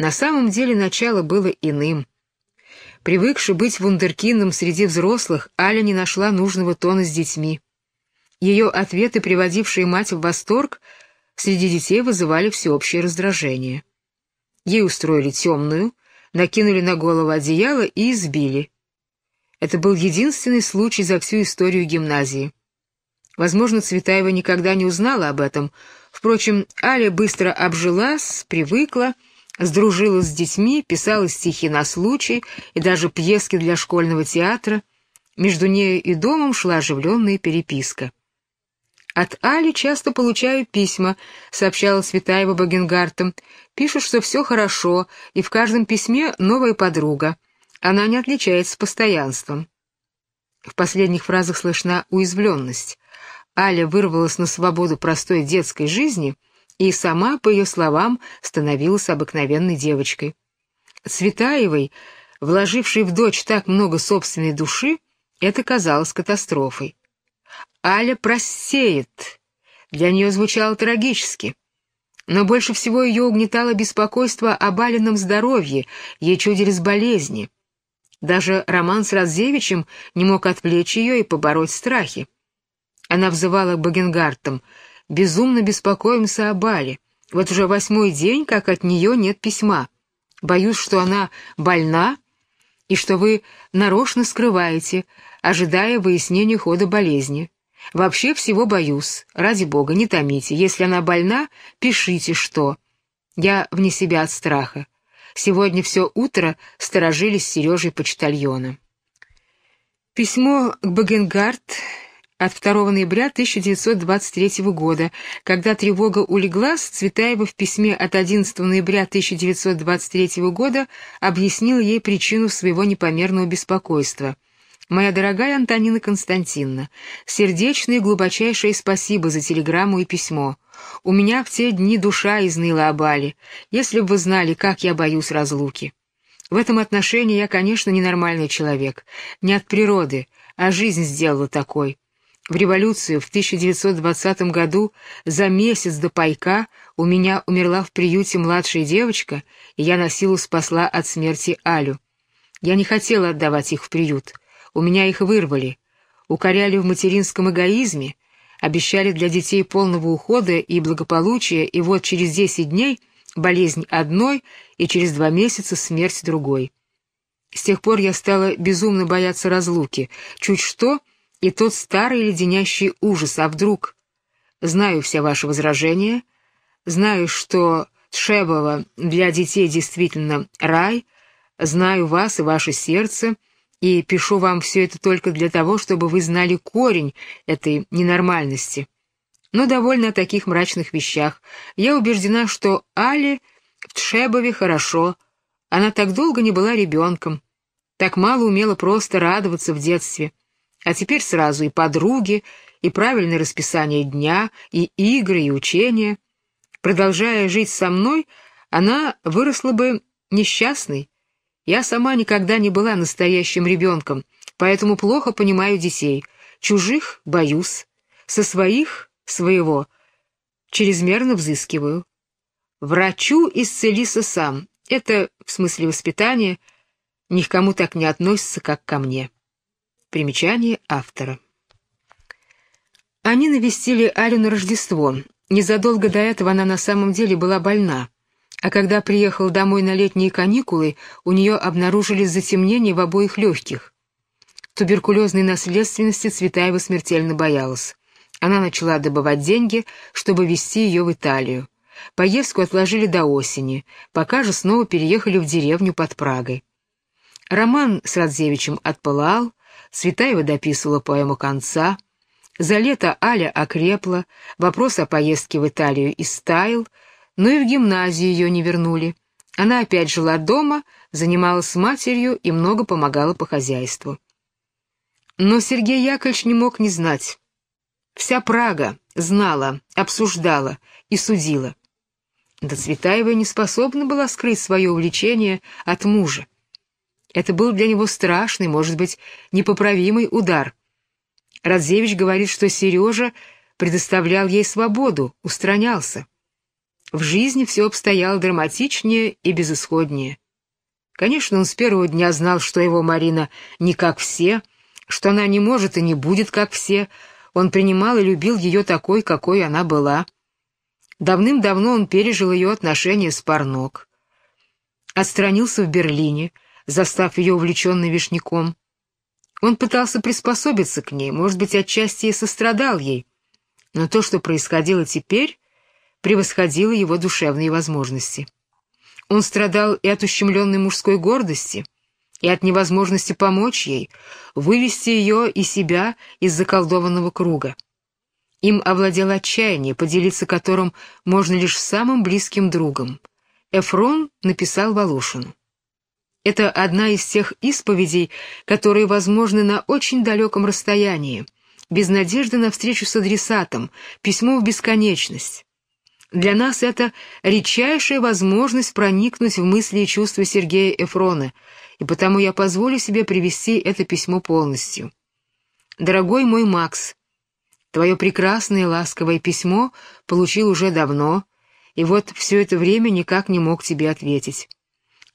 На самом деле начало было иным. Привыкши быть вундеркиндом среди взрослых, Аля не нашла нужного тона с детьми. Ее ответы, приводившие мать в восторг, среди детей вызывали всеобщее раздражение. Ей устроили темную, накинули на голову одеяло и избили. Это был единственный случай за всю историю гимназии. Возможно, Цветаева никогда не узнала об этом. Впрочем, Аля быстро обжилась, привыкла, сдружилась с детьми, писала стихи на случай и даже пьески для школьного театра. Между нею и домом шла оживленная переписка. «От Али часто получаю письма», — сообщала Светаева Багенгартом. «Пишут, что все хорошо, и в каждом письме новая подруга. Она не отличается постоянством». В последних фразах слышна уязвленность. Аля вырвалась на свободу простой детской жизни и сама, по ее словам, становилась обыкновенной девочкой. Цветаевой, вложившей в дочь так много собственной души, это казалось катастрофой. Аля просеет. Для нее звучало трагически. Но больше всего ее угнетало беспокойство о Балином здоровье, ей чудились болезни. Даже роман с Радзевичем не мог отвлечь ее и побороть страхи. Она взывала к Багенгартам. «Безумно беспокоимся о Бале. Вот уже восьмой день, как от нее нет письма. Боюсь, что она больна и что вы нарочно скрываете, ожидая выяснения хода болезни. Вообще всего боюсь. Ради бога, не томите. Если она больна, пишите, что. Я вне себя от страха. Сегодня все утро сторожились Сережей почтальона. Письмо к Багенгард от 2 ноября 1923 года, когда тревога улеглась, Цветаева в письме от 11 ноября 1923 года объяснила ей причину своего непомерного беспокойства — Моя дорогая Антонина Константиновна, сердечное и глубочайшее спасибо за телеграмму и письмо. У меня в те дни душа изныла о Бале, если бы вы знали, как я боюсь разлуки. В этом отношении я, конечно, ненормальный человек, не от природы, а жизнь сделала такой. В революцию в 1920 году за месяц до пайка у меня умерла в приюте младшая девочка, и я на силу спасла от смерти Алю. Я не хотела отдавать их в приют. У меня их вырвали, укоряли в материнском эгоизме, обещали для детей полного ухода и благополучия, и вот через десять дней болезнь одной и через два месяца смерть другой. С тех пор я стала безумно бояться разлуки. Чуть что, и тот старый леденящий ужас, а вдруг? Знаю все ваши возражения, знаю, что Тшебова для детей действительно рай, знаю вас и ваше сердце — и пишу вам все это только для того, чтобы вы знали корень этой ненормальности. Но довольно о таких мрачных вещах. Я убеждена, что Али в Тшебове хорошо. Она так долго не была ребенком, так мало умела просто радоваться в детстве. А теперь сразу и подруги, и правильное расписание дня, и игры, и учения. Продолжая жить со мной, она выросла бы несчастной, я сама никогда не была настоящим ребенком, поэтому плохо понимаю детей. Чужих боюсь, со своих — своего. Чрезмерно взыскиваю. Врачу исцелися сам. Это, в смысле воспитания, ни к кому так не относится, как ко мне. Примечание автора. Они навестили Алю на Рождество. Незадолго до этого она на самом деле была больна. А когда приехал домой на летние каникулы, у нее обнаружились затемнения в обоих легких. Туберкулезной наследственности Цветаева смертельно боялась. Она начала добывать деньги, чтобы везти ее в Италию. Поездку отложили до осени, пока же снова переехали в деревню под Прагой. Роман с Радзевичем отпылал, Цветаева дописывала поэму конца. За лето Аля окрепла, вопрос о поездке в Италию истаял, но и в гимназию ее не вернули. Она опять жила дома, занималась с матерью и много помогала по хозяйству. Но Сергей Яковлевич не мог не знать. Вся Прага знала, обсуждала и судила. Да Цветаева не способна была скрыть свое увлечение от мужа. Это был для него страшный, может быть, непоправимый удар. Радзевич говорит, что Сережа предоставлял ей свободу, устранялся. В жизни все обстояло драматичнее и безысходнее. Конечно, он с первого дня знал, что его Марина не как все, что она не может и не будет как все. Он принимал и любил ее такой, какой она была. Давным-давно он пережил ее отношения с Парнок. Отстранился в Берлине, застав ее увлеченной вишняком. Он пытался приспособиться к ней, может быть, отчасти и сострадал ей. Но то, что происходило теперь, превосходило его душевные возможности. Он страдал и от ущемленной мужской гордости, и от невозможности помочь ей, вывести ее и себя из заколдованного круга. Им овладело отчаяние, поделиться которым можно лишь самым близким другом. Эфрон написал Волошину. Это одна из тех исповедей, которые возможны на очень далеком расстоянии, без надежды на встречу с адресатом, письмо в бесконечность. Для нас это редчайшая возможность проникнуть в мысли и чувства Сергея Эфрона, и потому я позволю себе привести это письмо полностью. Дорогой мой Макс, твое прекрасное ласковое письмо получил уже давно, и вот все это время никак не мог тебе ответить.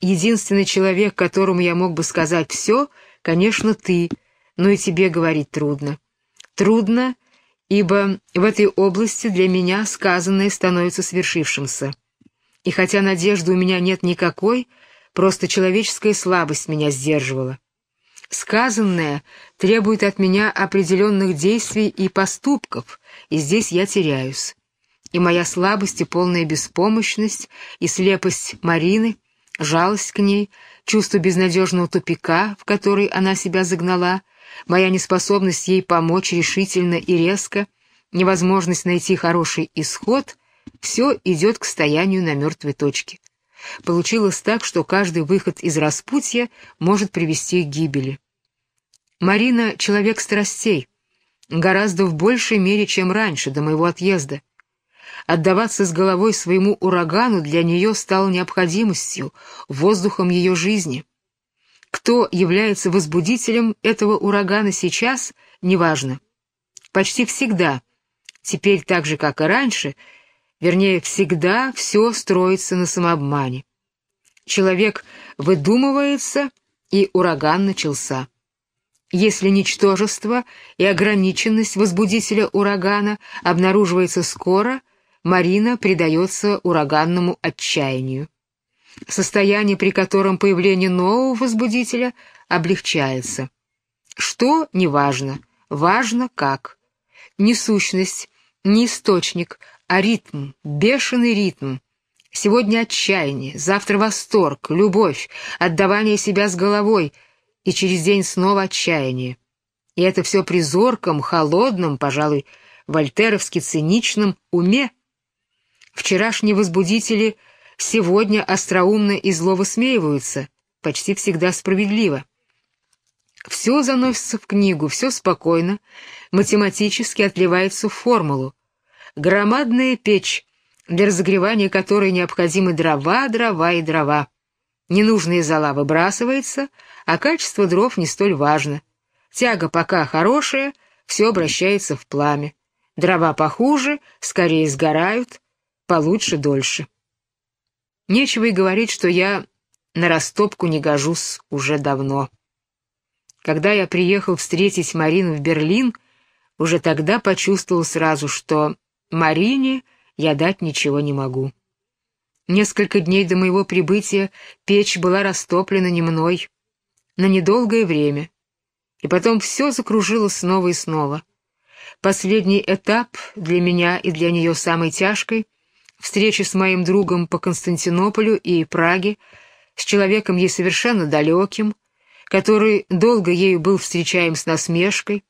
Единственный человек, которому я мог бы сказать все, конечно, ты, но и тебе говорить трудно. Трудно, ибо в этой области для меня сказанное становится свершившимся. И хотя надежды у меня нет никакой, просто человеческая слабость меня сдерживала. Сказанное требует от меня определенных действий и поступков, и здесь я теряюсь. И моя слабость и полная беспомощность, и слепость Марины, жалость к ней, чувство безнадежного тупика, в который она себя загнала — моя неспособность ей помочь решительно и резко, невозможность найти хороший исход — все идет к стоянию на мертвой точке. Получилось так, что каждый выход из распутья может привести к гибели. Марина — человек страстей, гораздо в большей мере, чем раньше, до моего отъезда. Отдаваться с головой своему урагану для нее стало необходимостью, воздухом ее жизни — кто является возбудителем этого урагана сейчас, неважно. Почти всегда, теперь так же, как и раньше, вернее, всегда все строится на самообмане. Человек выдумывается, и ураган начался. Если ничтожество и ограниченность возбудителя урагана обнаруживается скоро, Марина предается ураганному отчаянию состояние, при котором появление нового возбудителя облегчается. Что — неважно, важно как. Не сущность, не источник, а ритм, бешеный ритм. Сегодня отчаяние, завтра восторг, любовь, отдавание себя с головой, и через день снова отчаяние. И это все при зорком, холодном, пожалуй, вольтеровски циничном уме. Вчерашние возбудители — сегодня остроумно и зло высмеиваются, почти всегда справедливо. Все заносится в книгу, все спокойно, математически отливается в формулу. Громадная печь, для разогревания которой необходимы дрова, дрова и дрова. Ненужные зола выбрасывается, а качество дров не столь важно. Тяга пока хорошая, все обращается в пламя. Дрова похуже, скорее сгорают, получше дольше. Нечего и говорить, что я на растопку не гожусь уже давно. Когда я приехал встретить Марину в Берлин, уже тогда почувствовал сразу, что Марине я дать ничего не могу. Несколько дней до моего прибытия печь была растоплена не мной, на недолгое время, и потом все закружилось снова и снова. Последний этап для меня и для нее самый тяжкий встречи с моим другом по Константинополю и Праге, с человеком ей совершенно далеким, который долго ею был встречаем с насмешкой.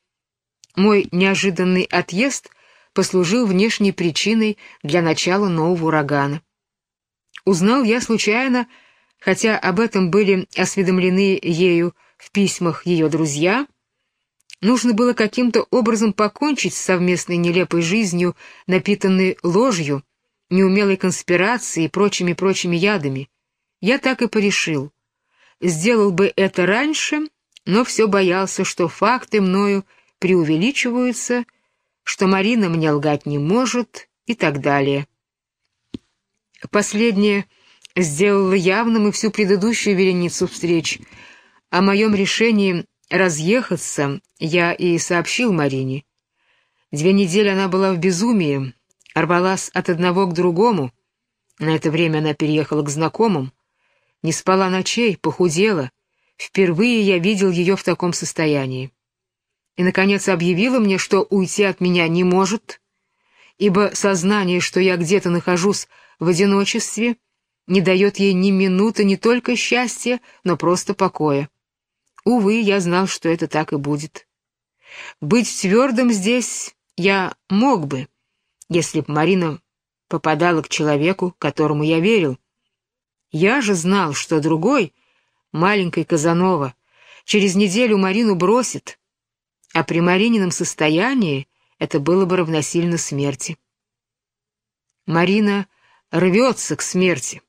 Мой неожиданный отъезд послужил внешней причиной для начала нового урагана. Узнал я случайно, хотя об этом были осведомлены ею в письмах ее друзья, нужно было каким-то образом покончить с совместной нелепой жизнью, напитанной ложью, неумелой конспирацией и прочими-прочими ядами. Я так и порешил. Сделал бы это раньше, но все боялся, что факты мною преувеличиваются, что Марина мне лгать не может и так далее. Последнее сделало явным и всю предыдущую вереницу встреч. О моем решении разъехаться я и сообщил Марине. Две недели она была в безумии, рвалась от одного к другому. На это время она переехала к знакомым. Не спала ночей, похудела. Впервые я видел ее в таком состоянии. И, наконец, объявила мне, что уйти от меня не может, ибо сознание, что я где-то нахожусь в одиночестве, не дает ей ни минуты не только счастья, но просто покоя. Увы, я знал, что это так и будет. Быть твердым здесь я мог бы, если б Марина попадала к человеку, которому я верил. Я же знал, что другой, маленький Казанова, через неделю Марину бросит, а при Маринином состоянии это было бы равносильно смерти. Марина рвется к смерти.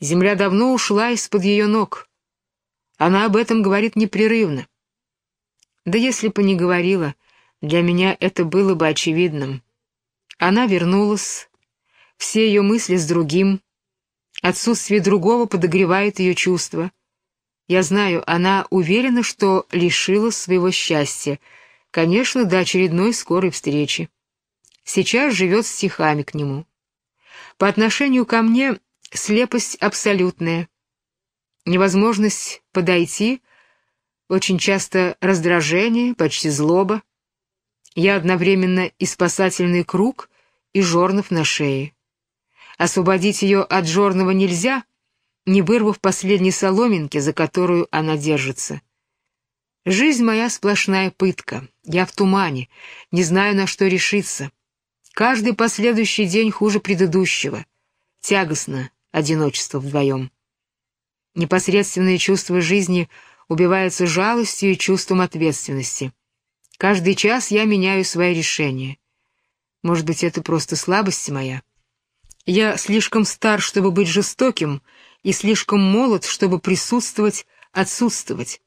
Земля давно ушла из-под ее ног. Она об этом говорит непрерывно. Да если бы не говорила, для меня это было бы очевидным. Она вернулась, все ее мысли с другим, отсутствие другого подогревает ее чувства. Я знаю, она уверена, что лишила своего счастья, конечно, до очередной скорой встречи. Сейчас живет стихами к нему. По отношению ко мне слепость абсолютная. Невозможность подойти, очень часто раздражение, почти злоба. Я одновременно и спасательный круг, и жорнов на шее. Освободить ее от жорного нельзя, не вырвав последней соломинки, за которую она держится. Жизнь моя сплошная пытка, я в тумане, не знаю, на что решиться. Каждый последующий день хуже предыдущего. Тягостно одиночество вдвоем. Непосредственные чувства жизни убиваются жалостью и чувством ответственности. Каждый час я меняю свои решения. Может быть, это просто слабость моя? Я слишком стар, чтобы быть жестоким, и слишком молод, чтобы присутствовать, отсутствовать.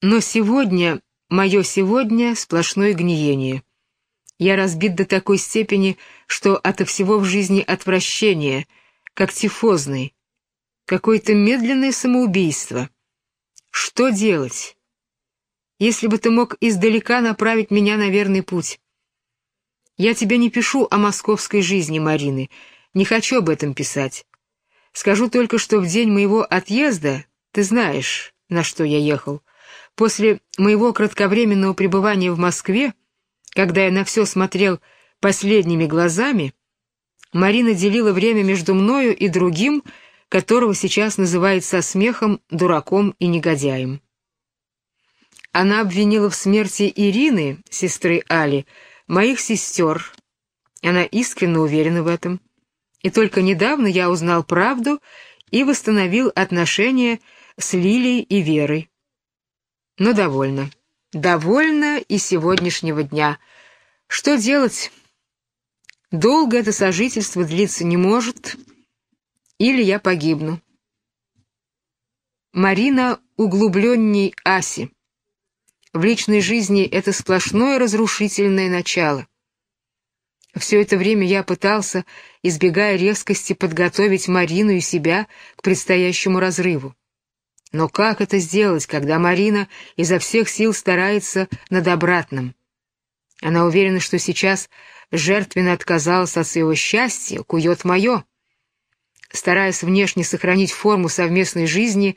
Но сегодня, мое сегодня, сплошное гниение. Я разбит до такой степени, что ото всего в жизни отвращение, как тифозный, какое-то медленное самоубийство. Что делать? Если бы ты мог издалека направить меня на верный путь. Я тебе не пишу о московской жизни Марины, не хочу об этом писать. Скажу только, что в день моего отъезда, ты знаешь, на что я ехал, после моего кратковременного пребывания в Москве, когда я на все смотрел последними глазами, Марина делила время между мною и другим, которого сейчас называют со смехом дураком и негодяем. Она обвинила в смерти Ирины, сестры Али, моих сестер. Она искренне уверена в этом. И только недавно я узнал правду и восстановил отношения с Лилией и Верой. Но довольно. Довольно и сегодняшнего дня. Что делать? Долго это сожительство длиться не может, или я погибну. Марина углубленней Аси. В личной жизни это сплошное разрушительное начало. Все это время я пытался, избегая резкости, подготовить Марину и себя к предстоящему разрыву. Но как это сделать, когда Марина изо всех сил старается над обратным? Она уверена, что сейчас жертвенно отказалась от своего счастья, кует мое. Стараясь внешне сохранить форму совместной жизни,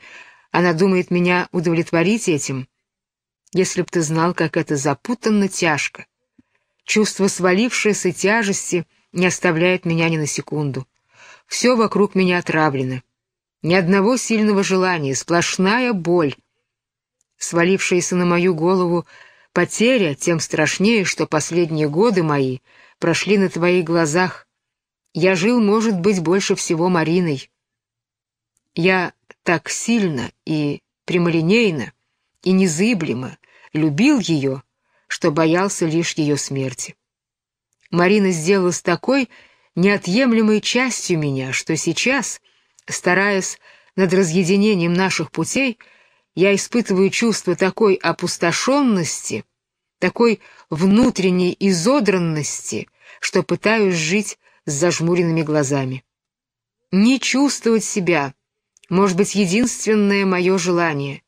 она думает меня удовлетворить этим — если б ты знал, как это запутанно тяжко. Чувство свалившейся тяжести не оставляет меня ни на секунду. Все вокруг меня отравлено. Ни одного сильного желания, сплошная боль. Свалившаяся на мою голову потеря тем страшнее, что последние годы мои прошли на твоих глазах. Я жил, может быть, больше всего Мариной. Я так сильно и прямолинейно и незыблемо любил ее, что боялся лишь ее смерти. Марина сделалась такой неотъемлемой частью меня, что сейчас, стараясь над разъединением наших путей, я испытываю чувство такой опустошенности, такой внутренней изодранности, что пытаюсь жить с зажмуренными глазами. Не чувствовать себя, может быть, единственное мое желание.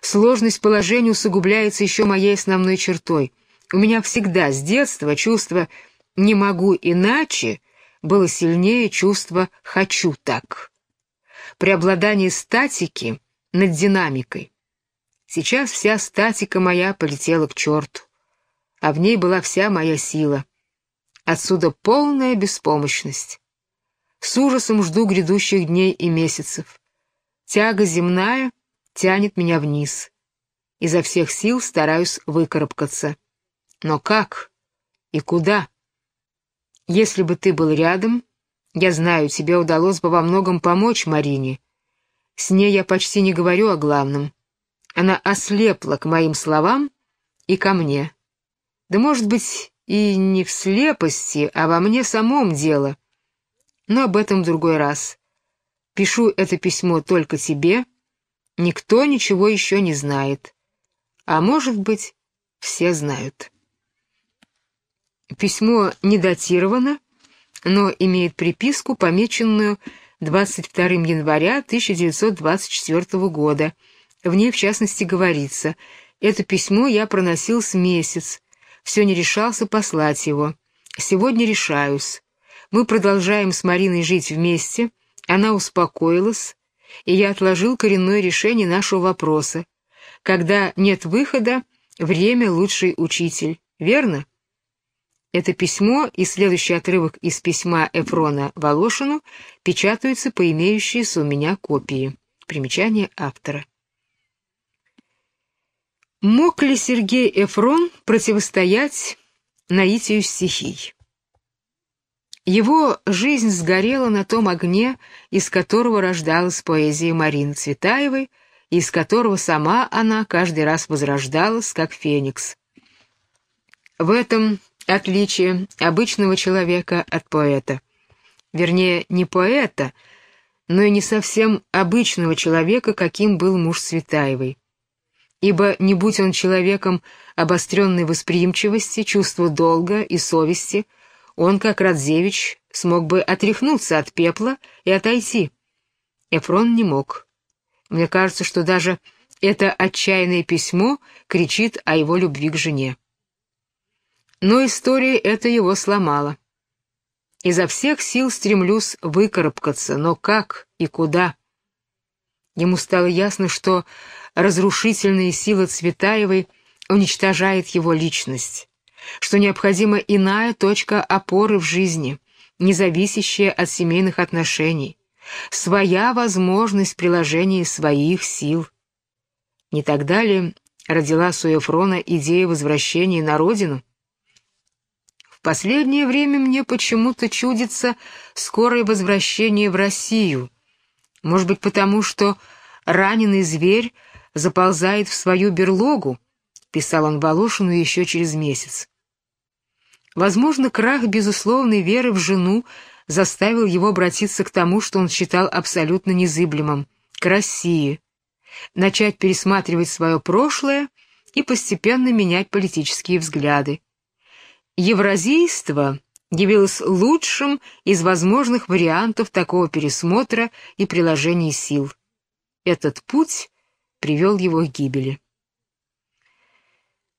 Сложность положения усугубляется еще моей основной чертой. У меня всегда с детства чувство «не могу иначе» было сильнее чувства «хочу так». Преобладание статики над динамикой. Сейчас вся статика моя полетела к черту, а в ней была вся моя сила. Отсюда полная беспомощность. С ужасом жду грядущих дней и месяцев. Тяга земная тянет меня вниз. Изо всех сил стараюсь выкарабкаться. Но как и куда? Если бы ты был рядом, я знаю, тебе удалось бы во многом помочь Марине. С ней я почти не говорю о главном. Она ослепла к моим словам и ко мне. Да, может быть, и не в слепости, а во мне самом дело. Но об этом в другой раз. Пишу это письмо только тебе. Никто ничего еще не знает. А может быть, все знают. Письмо не датировано, но имеет приписку, помеченную 22 января 1924 года. В ней, в частности, говорится, «Это письмо я проносил с месяц, все не решался послать его. Сегодня решаюсь. Мы продолжаем с Мариной жить вместе, она успокоилась, и я отложил коренное решение нашего вопроса. Когда нет выхода, время — лучший учитель. Верно?» Это письмо и следующий отрывок из письма Эфрона Волошину печатаются по имеющейся у меня копии. Примечание автора. Мог ли Сергей Эфрон противостоять наитию стихий? Его жизнь сгорела на том огне, из которого рождалась поэзия Марины Цветаевой, из которого сама она каждый раз возрождалась, как феникс. В этом отличие обычного человека от поэта. Вернее, не поэта, но и не совсем обычного человека, каким был муж Светаевой. Ибо не будь он человеком обостренной восприимчивости, чувства долга и совести, он, как Радзевич, смог бы отряхнуться от пепла и отойти. Эфрон не мог. Мне кажется, что даже это отчаянное письмо кричит о его любви к жене. Но история это его сломала. Изо всех сил стремлюсь выкарабкаться, но как и куда? Ему стало ясно, что разрушительная сила Цветаевой уничтожает его личность, что необходима иная точка опоры в жизни, не зависящая от семейных отношений, своя возможность приложения своих сил. Не так далее родилась у Ефрона идея возвращения на родину, Последнее время мне почему-то чудится скорое возвращение в Россию. Может быть, потому что раненый зверь заползает в свою берлогу, писал он Волошину еще через месяц. Возможно, крах безусловной веры в жену заставил его обратиться к тому, что он считал абсолютно незыблемым — к России, начать пересматривать свое прошлое и постепенно менять политические взгляды. Евразийство явилось лучшим из возможных вариантов такого пересмотра и приложения сил. Этот путь привел его к гибели.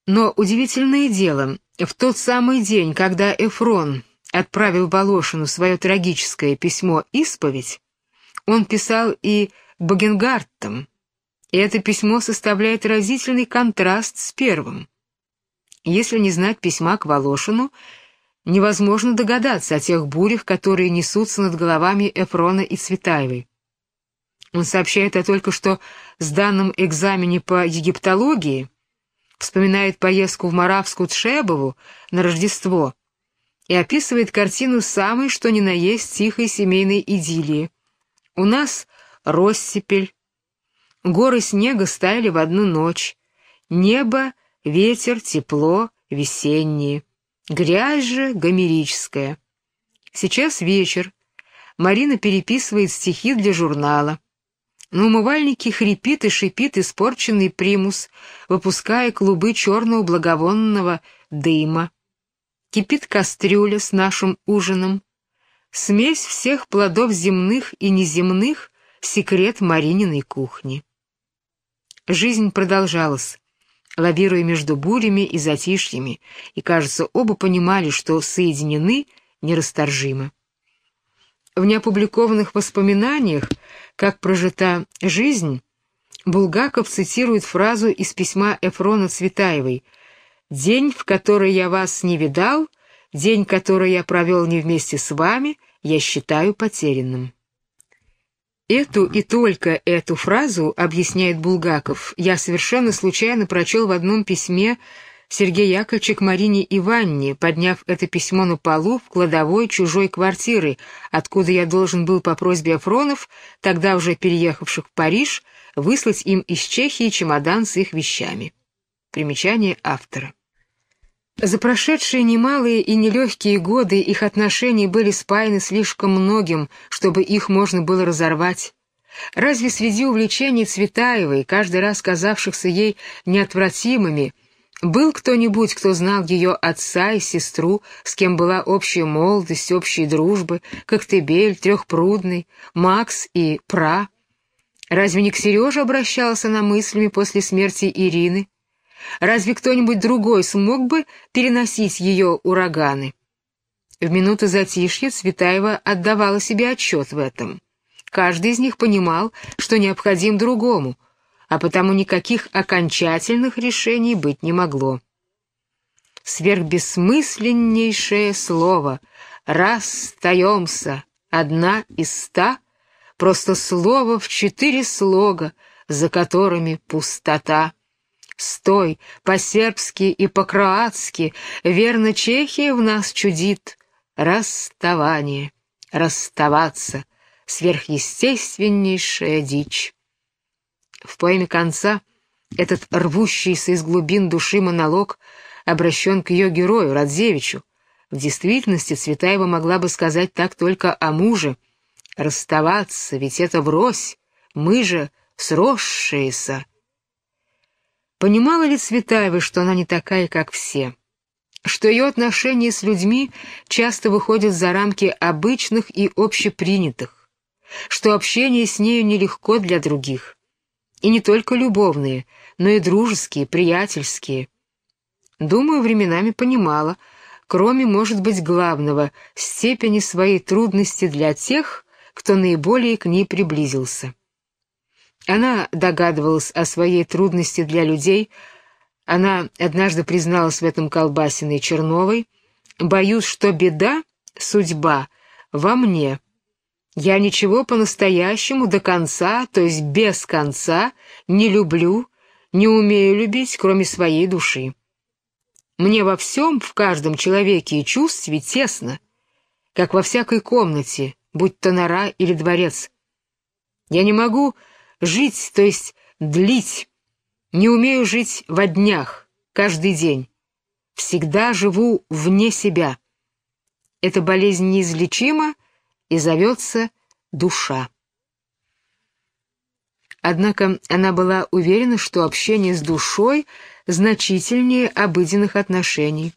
Но удивительное дело, в тот самый день, когда Эфрон отправил Волошину свое трагическое письмо-исповедь, он писал и Багенгартам, и это письмо составляет разительный контраст с первым. Если не знать письма к Волошину, невозможно догадаться о тех бурях, которые несутся над головами Эфрона и Цветаевой. Он сообщает о только что сданном экзамене по египтологии, вспоминает поездку в Моравскую Тшебову на Рождество и описывает картину самой, что ни на есть, тихой семейной идиллии. У нас россыпель, горы снега стаяли в одну ночь, небо — Ветер, тепло, весеннее. Грязь же гомерическая. Сейчас вечер. Марина переписывает стихи для журнала. На умывальнике хрипит и шипит испорченный примус, выпуская клубы черного благовонного дыма. Кипит кастрюля с нашим ужином. смесь всех плодов земных и неземных, секрет Марининой кухни. Жизнь продолжалась, лавируя между бурями и затишьями, и, кажется, оба понимали, что соединены нерасторжимо. В неопубликованных воспоминаниях, как прожита жизнь, Булгаков цитирует фразу из письма Эфрона Цветаевой «День, в который я вас не видал, день, который я провел не вместе с вами, я считаю потерянным». Эту и только эту фразу, объясняет Булгаков, я совершенно случайно прочел в одном письме Сергея Яковлевича к Марине Иванне, подняв это письмо на полу в кладовой чужой квартиры, откуда я должен был по просьбе Афронов, тогда уже переехавших в Париж, выслать им из Чехии чемодан с их вещами. Примечание автора. За прошедшие немалые и нелегкие годы их отношения были спаяны слишком многим, чтобы их можно было разорвать. Разве среди увлечений Цветаевой, каждый раз казавшихся ей неотвратимыми, был кто-нибудь, кто знал ее отца и сестру, с кем была общая молодость, общие дружбы, Коктебель, Трехпрудный, Макс и Пра? Разве не к Сереже обращалась она мыслями после смерти Ирины? Разве кто-нибудь другой смог бы переносить ее ураганы? В минуту затишья Цветаева отдавала себе отчет в этом. Каждый из них понимал, что необходим другому, а потому никаких окончательных решений быть не могло. Сверхбессмысленнейшее слово «расстаемся» одна из ста, просто слово в четыре слога, за которыми пустота. Стой, по-сербски и по-кроатски, верно, Чехия в нас чудит. Расставание, расставаться, сверхъестественнейшая дичь. В поэме конца этот рвущийся из глубин души монолог обращен к ее герою, Радзевичу. В действительности Цветаева могла бы сказать так только о муже. Расставаться, ведь это врозь, мы же сросшиеся. Понимала ли Цветаева, что она не такая, как все? Что ее отношения с людьми часто выходят за рамки обычных и общепринятых? Что общение с нею нелегко для других? И не только любовные, но и дружеские, приятельские. Думаю, временами понимала, кроме, может быть, главного, степени своей трудности для тех, кто наиболее к ней приблизился. Она догадывалась о своей трудности для людей, она однажды призналась в этом Колбасиной Черновой, «Боюсь, что беда, судьба, во мне. Я ничего по-настоящему до конца, то есть без конца, не люблю, не умею любить, кроме своей души. Мне во всем, в каждом человеке и чувстве тесно, как во всякой комнате, будь то нора или дворец. Я не могу жить, то есть длить. Не умею жить во днях, каждый день. Всегда живу вне себя. Эта болезнь неизлечима и зовется душа. Однако она была уверена, что общение с душой значительнее обыденных отношений,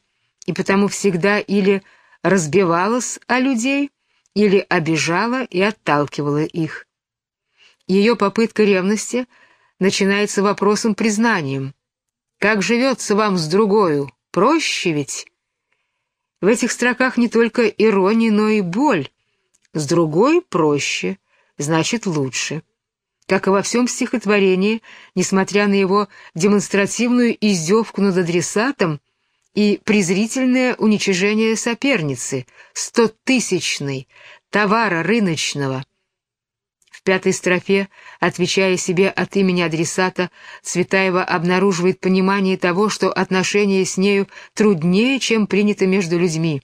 и потому всегда или разбивалась о людей, или обижала и отталкивала их. Ее попытка ревности начинается вопросом-признанием. «Как живется вам с другою? Проще ведь?» В этих строках не только ирония, но и боль. С другой проще, значит лучше. Как и во всем стихотворении, несмотря на его демонстративную издевку над адресатом и презрительное уничижение соперницы, стотысячной, товара рыночного, в пятой строфе, отвечая себе от имени адресата, Цветаева обнаруживает понимание того, что отношения с нею труднее, чем принято между людьми.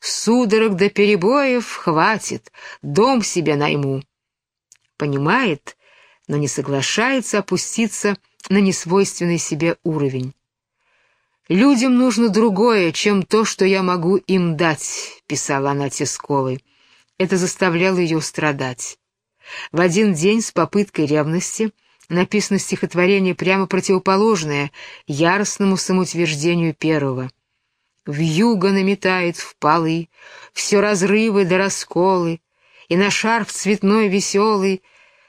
«Судорог до перебоев хватит, дом себе найму». Понимает, но не соглашается опуститься на несвойственный себе уровень. «Людям нужно другое, чем то, что я могу им дать», — писала она Тисковой. Это заставляло ее страдать. В один день с попыткой ревности написано стихотворение прямо противоположное яростному самоутверждению первого. Вьюга наметает в полы, все разрывы да расколы, и на шарф цветной веселый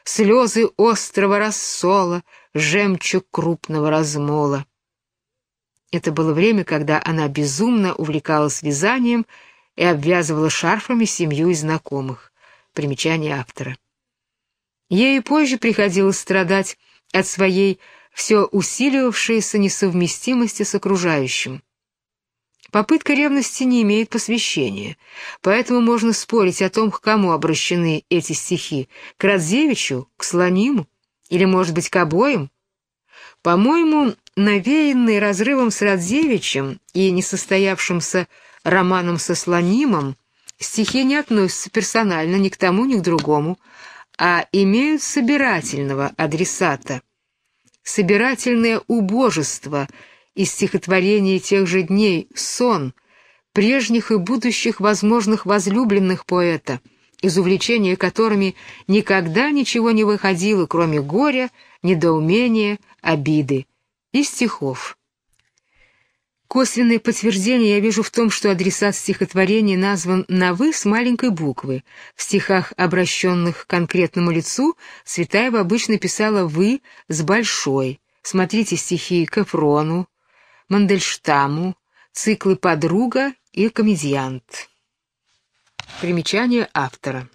слезы острого рассола, жемчуг крупного размола. Это было время, когда она безумно увлекалась вязанием и обвязывала шарфами семью и знакомых. Примечание автора. Ей позже приходилось страдать от своей все усиливавшейся несовместимости с окружающим. Попытка ревности не имеет посвящения, поэтому можно спорить о том, к кому обращены эти стихи, к Радзевичу, к Слониму или, может быть, к обоим. По-моему, навеянный разрывом с Радзевичем и несостоявшимся романом со Слонимом, стихи не относятся персонально ни к тому, ни к другому, а имеют собирательного адресата. Собирательное убожество — из стихотворений тех же дней «Сон», прежних и будущих возможных возлюбленных поэта, из увлечения которыми никогда ничего не выходило, кроме горя, недоумения, обиды, и стихов. Косвенное подтверждение я вижу в том, что адресат стихотворения назван на «вы» с маленькой буквы. В стихах, обращенных к конкретному лицу, Цветаева обычно писала «вы» с большой. Смотрите стихи Кафрону, Мандельштаму, циклы «Подруга» и «Комедиант». Примечание автора.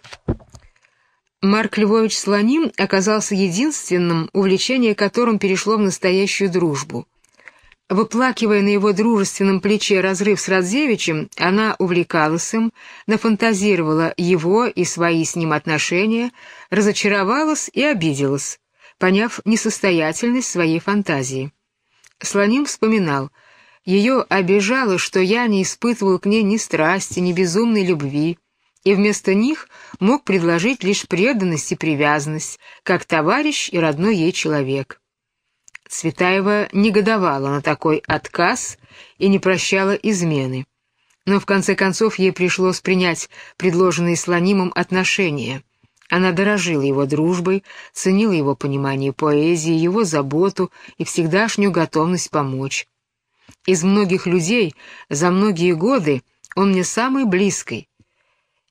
Марк Львович Слоним оказался единственным, увлечение которым перешло в настоящую дружбу. Выплакивая на его дружественном плече разрыв с Радзевичем, она увлекалась им, нафантазировала его и свои с ним отношения, разочаровалась и обиделась, поняв несостоятельность своей фантазии. Слоним вспоминал, ее обижало, что я не испытывал к ней ни страсти, ни безумной любви, и вместо них мог предложить лишь преданность и привязанность, как товарищ и родной ей человек. Цветаева негодовала на такой отказ и не прощала измены. Но в конце концов ей пришлось принять предложенные Слонимом отношения — она дорожила его дружбой, ценила его понимание поэзии, его заботу и всегдашнюю готовность помочь. Из многих людей за многие годы он мне самый близкий.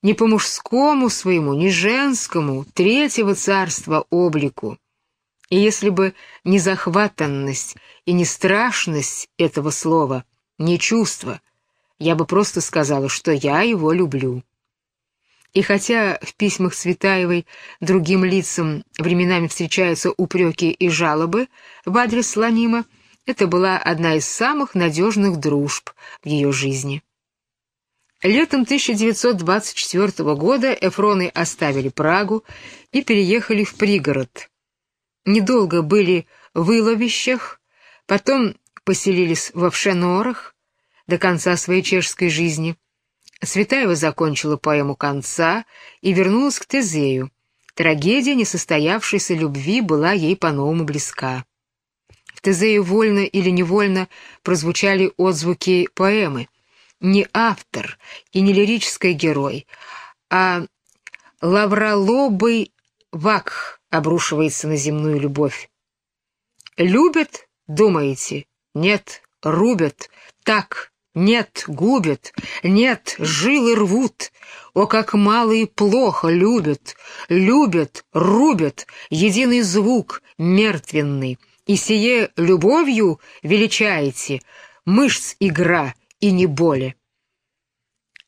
Не по мужскому своему, не женскому, третьего царства облику. И если бы не захватанность и не страшность этого слова, не чувство, я бы просто сказала, что я его люблю. И хотя в письмах Цветаевой другим лицам временами встречаются упреки и жалобы в адрес Слонима, это была одна из самых надежных дружб в ее жизни. Летом 1924 года Эфроны оставили Прагу и переехали в пригород. Недолго были в Иловищах, потом поселились в Овшенорах до конца своей чешской жизни – Светаева закончила поэму конца и вернулась к Тезею. Трагедия несостоявшейся любви была ей по-новому близка. В Тезею вольно или невольно прозвучали отзвуки поэмы. Не автор и не лирический герой, а лавролобый вакх обрушивается на земную любовь. «Любят, думаете? Нет, рубят. Так, нет, губят, нет, жилы рвут. О, как мало и плохо любят, любят, рубят, единый звук, мертвенный. И сие любовью величаете, мышц игра и не боли.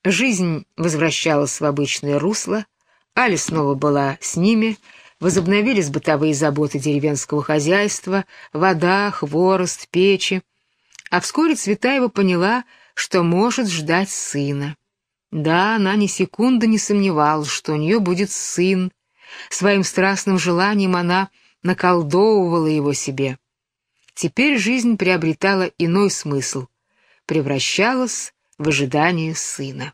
Жизнь возвращалась в обычное русло, Али снова была с ними, возобновились бытовые заботы деревенского хозяйства, вода, хворост, печи. А вскоре Цветаева поняла, что может ждать сына. Да, она ни секунды не сомневалась, что у нее будет сын. Своим страстным желанием она наколдовывала его себе. Теперь жизнь приобретала иной смысл, превращалась в ожидание сына.